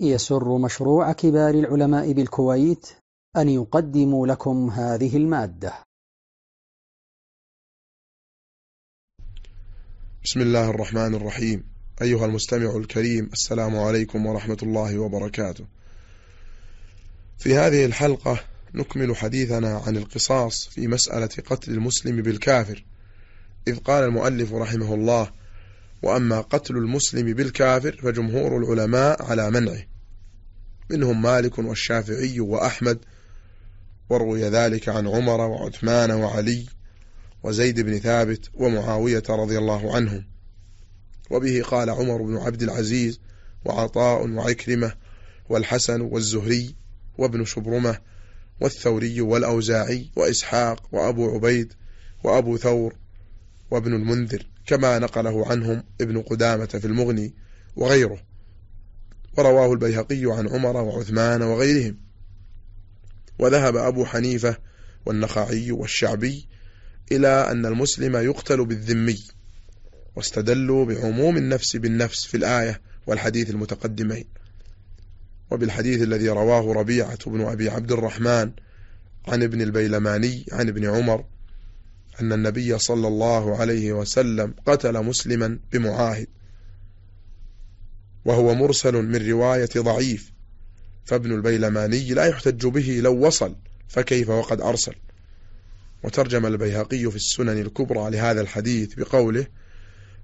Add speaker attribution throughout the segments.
Speaker 1: يسر مشروع كبار العلماء بالكويت أن يقدم لكم هذه المادة.
Speaker 2: بسم الله الرحمن الرحيم. أيها المستمع الكريم السلام عليكم ورحمة الله وبركاته. في هذه الحلقة نكمل حديثنا عن القصاص في مسألة قتل المسلم بالكافر. إذ قال المؤلف رحمه الله وأما قتل المسلم بالكافر فجمهور العلماء على منعه. منهم مالك والشافعي وأحمد وروي ذلك عن عمر وعثمان وعلي وزيد بن ثابت ومعاوية رضي الله عنهم. وبه قال عمر بن عبد العزيز وعطاء وعكرمة والحسن والزهري وابن شبرمة والثوري والأوزاعي وإسحاق وأبو عبيد وأبو ثور وابن المنذر. كما نقله عنهم ابن قدامة في المغني وغيره. ورواه البيهقي عن عمر وعثمان وغيرهم. وذهب أبو حنيفة والنخعي والشعبي إلى أن المسلم يقتل بالذمي واستدلوا بعموم النفس بالنفس في الآية والحديث المتقدمين. وبالحديث الذي رواه ربيعة بن أبي عبد الرحمن عن ابن البيلماني عن ابن عمر أن النبي صلى الله عليه وسلم قتل مسلما بمعاهد وهو مرسل من رواية ضعيف فابن البيلماني لا يحتج به لو وصل فكيف وقد أرسل؟ وترجم البيهقي في السنن الكبرى لهذا الحديث بقوله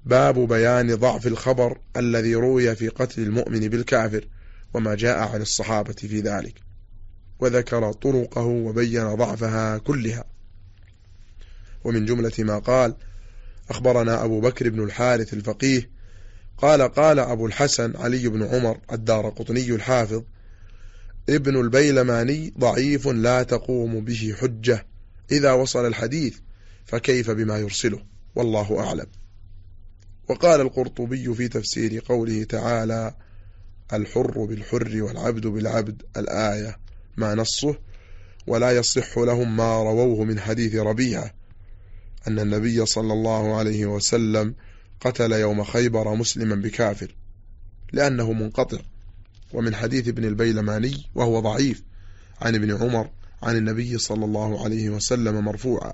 Speaker 2: باب بيان ضعف الخبر الذي روي في قتل المؤمن بالكافر وما جاء عن الصحابة في ذلك وذكر طرقه وبين ضعفها كلها. ومن جملة ما قال أخبرنا أبو بكر بن الحارث الفقيه قال قال أبو الحسن علي بن عمر الدار قطني الحافظ ابن البيلماني ضعيف لا تقوم به حجة إذا وصل الحديث فكيف بما يرسله؟ والله أعلم. وقال القرطبي في تفسير قوله تعالى الحر بالحر والعبد بالعبد الآية ما نصه ولا يصح لهم ما رووه من حديث ربيعة. أن النبي صلى الله عليه وسلم قتل يوم خيبر مسلما بكافر لأنه منقطع. ومن حديث ابن البيلماني وهو ضعيف عن ابن عمر عن النبي صلى الله عليه وسلم مرفوعا.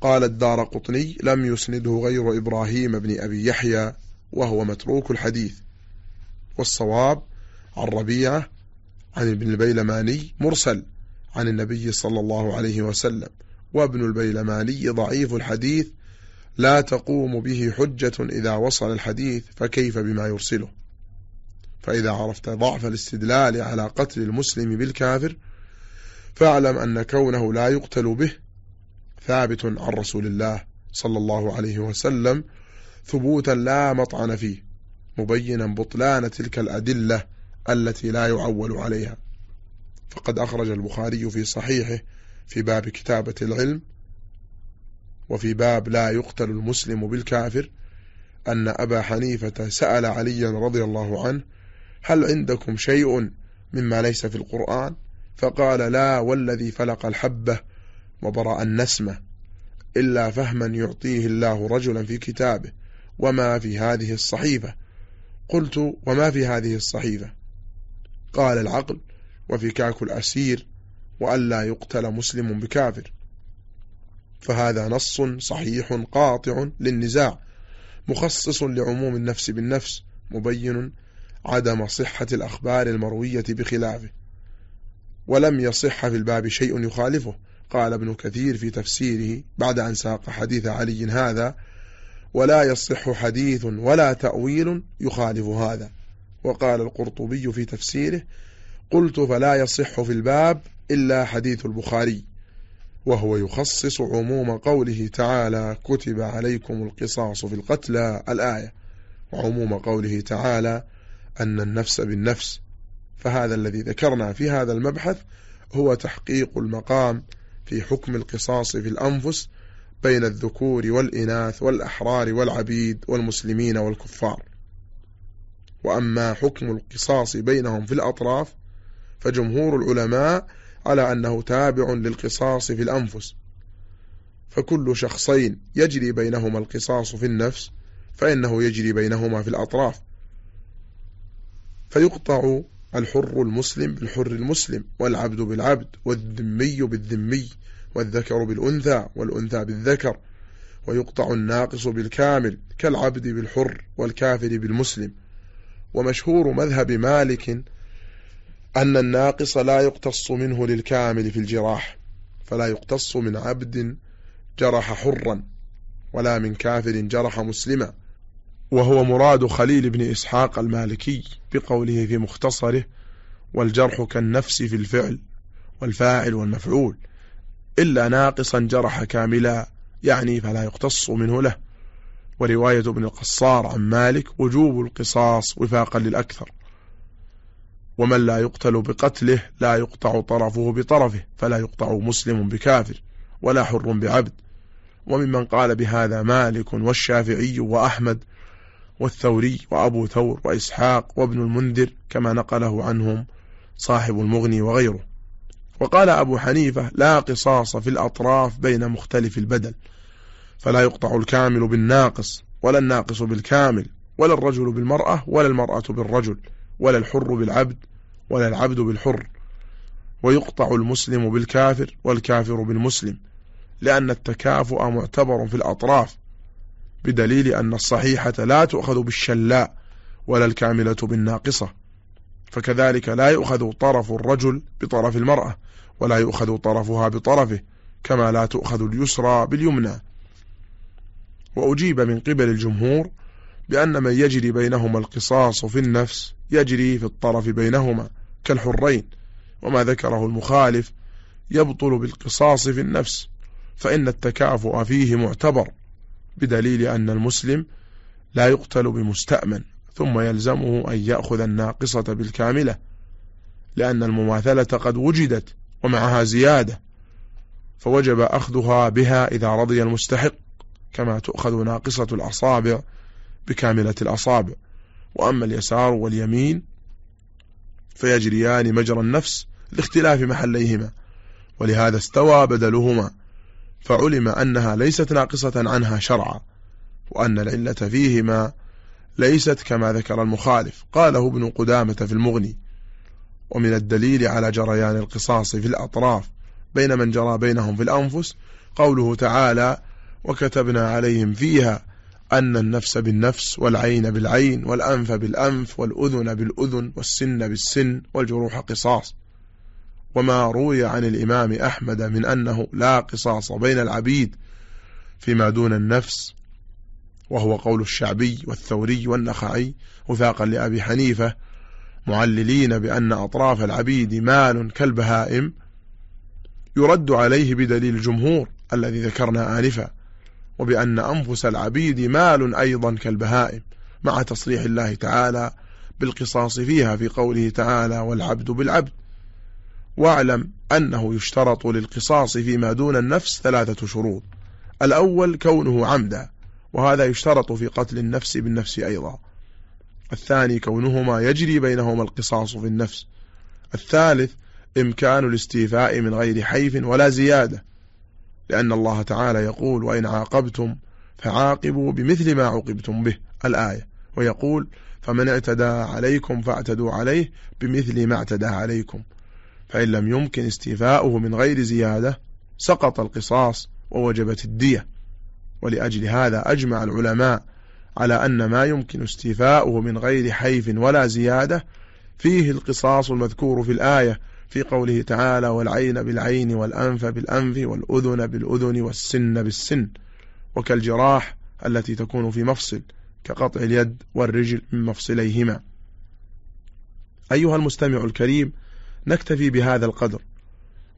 Speaker 2: قال الدار قطني لم يسنده غير إبراهيم بن أبي يحيى وهو متروك الحديث. والصواب عن ربيعة عن ابن البيلماني مرسل عن النبي صلى الله عليه وسلم. وابن البيلماني ضعيف الحديث لا تقوم به حجة إذا وصل الحديث فكيف بما يرسله؟ فإذا عرفت ضعف الاستدلال على قتل المسلم بالكافر فاعلم أن كونه لا يقتل به ثابت عن رسول الله صلى الله عليه وسلم ثبوتا لا مطعن فيه مبينا بطلان تلك الأدلة التي لا يعول عليها. فقد أخرج البخاري في صحيحه في باب كتابة العلم وفي باب لا يقتل المسلم بالكافر أن أبا حنيفة سأل عليا رضي الله عنه هل عندكم شيء مما ليس في القرآن؟ فقال لا والذي فلق الحبة وبرأ النسمة إلا فهما يعطيه الله رجلا في كتابه وما في هذه الصحيفة. قلت وما في هذه الصحيفة؟ قال العقل وفكاك الأسير وألا يقتل مسلم بكافر. فهذا نص صحيح قاطع للنزاع مخصص لعموم النفس بالنفس مبين عدم صحة الأخبار المروية بخلافه. ولم يصح في الباب شيء يخالفه. قال ابن كثير في تفسيره بعد أن ساق حديث علي هذا ولا يصح حديث ولا تأويل يخالف هذا. وقال القرطبي في تفسيره قلت فلا يصح في الباب إلا حديث البخاري وهو يخصص عموم قوله تعالى كتب عليكم القصاص في القتلى الآية وعموم قوله تعالى أن النفس بالنفس فهذا الذي ذكرنا في هذا المبحث هو تحقيق المقام في حكم القصاص في الأنفس بين الذكور والإناث والأحرار والعبيد والمسلمين والكفار. وأما حكم القصاص بينهم في الأطراف فجمهور العلماء على أنه تابع للقصاص في الأنفس. فكل شخصين يجري بينهما القصاص في النفس فإنه يجري بينهما في الأطراف. فيقطع الحر المسلم بالحر المسلم والعبد بالعبد والذمي بالذمي والذكر بالأنثى والأنثى بالذكر. ويقطع الناقص بالكامل كالعبد بالحر والكافر بالمسلم. ومشهور مذهب مالك أن الناقص لا يقتص منه للكامل في الجراح فلا يقتص من عبد جرح حرا ولا من كافر جرح مسلما. وهو مراد خليل بن إسحاق المالكي بقوله في مختصره والجرح كالنفس في الفعل والفاعل والمفعول إلا ناقصا جرح كاملا يعني فلا يقتص منه له. ورواية ابن القصار عن مالك وجوب القصاص وفاقا للأكثر. ومن لا يقتل بقتله لا يقطع طرفه بطرفه فلا يقطع مسلم بكافر ولا حر بعبد. وممن قال بهذا مالك والشافعي وأحمد والثوري وأبو ثور وإسحاق وابن المنذر كما نقله عنهم صاحب المغني وغيره. وقال أبو حنيفة لا قصاص في الأطراف بين مختلف البدل فلا يقطع الكامل بالناقص ولا الناقص بالكامل ولا الرجل بالمرأة ولا المرأة بالرجل. ولا الحر بالعبد ولا العبد بالحر. ويقطع المسلم بالكافر والكافر بالمسلم لأن التكافؤ معتبر في الأطراف بدليل أن الصحيحة لا تؤخذ بالشلاء ولا الكاملة بالناقصة. فكذلك لا يؤخذ طرف الرجل بطرف المرأة ولا يؤخذ طرفها بطرفه كما لا تؤخذ اليسرى باليمنى. وأجيب من قبل الجمهور بأن من يجري بينهما القصاص في النفس يجري في الطرف بينهما كالحرين وما ذكره المخالف يبطل بالقصاص في النفس فإن التكافؤ فيه معتبر بدليل أن المسلم لا يقتل بمستأمن ثم يلزمه أن يأخذ الناقصة بالكاملة لأن المماثلة قد وجدت ومعها زيادة فوجب أخذها بها إذا رضي المستحق كما تؤخذ ناقصة الأصابع بكاملة الأصابع وأما اليسار واليمين فيجريان مجرى النفس لاختلاف محليهما. ولهذا استوى بدلهما فعلم أنها ليست ناقصة عنها شرعا وأن العلة فيهما ليست كما ذكر المخالف. قاله ابن قدامة في المغني ومن الدليل على جريان القصاص في الأطراف بين من جرى بينهم في الأنفس قوله تعالى وكتبنا عليهم فيها أن النفس بالنفس والعين بالعين والأنف بالأنف والأذن بالأذن والسن بالسن والجروح قصاص. وما روي عن الإمام أحمد من أنه لا قصاص بين العبيد فيما دون النفس وهو قول الشعبي والثوري والنخعي وثاقا لأبي حنيفة معللين بأن أطراف العبيد مال كالبهائم يرد عليه بدليل الجمهور الذي ذكرنا آنفا. وبأن أنفس العبيد مال أيضا كالبهائم مع تصريح الله تعالى بالقصاص فيها في قوله تعالى والعبد بالعبد واعلم أنه يشترط للقصاص فيما دون النفس ثلاثة شروط. الأول كونه عمدا وهذا يشترط في قتل النفس بالنفس أيضا. الثاني كونهما يجري بينهما القصاص في النفس. الثالث إمكان الاستيفاء من غير حيف ولا زيادة. لأن الله تعالى يقول وإن عاقبتم فعاقبوا بمثل ما عوقبتم به الآية. ويقول فمن اعتدى عليكم فاعتدوا عليه بمثل ما اعتدى عليكم. فإن لم يمكن استيفاؤه من غير زيادة سقط القصاص ووجبت الدية. ولأجل هذا أجمع العلماء على أن ما يمكن استيفاؤه من غير حيف ولا زيادة فيه القصاص المذكور في الآية في قوله تعالى والعين بالعين والأنف بالأنف والأذن بالأذن والسن بالسن وكالجراح التي تكون في مفصل كقطع اليد والرجل من مفصليهما. أيها المستمع الكريم نكتفي بهذا القدر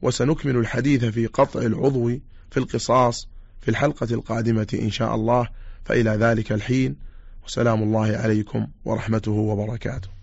Speaker 2: وسنكمل الحديث في قطع العضو في القصاص في الحلقة القادمة إن شاء الله. فإلى ذلك الحين وسلام الله عليكم ورحمته وبركاته.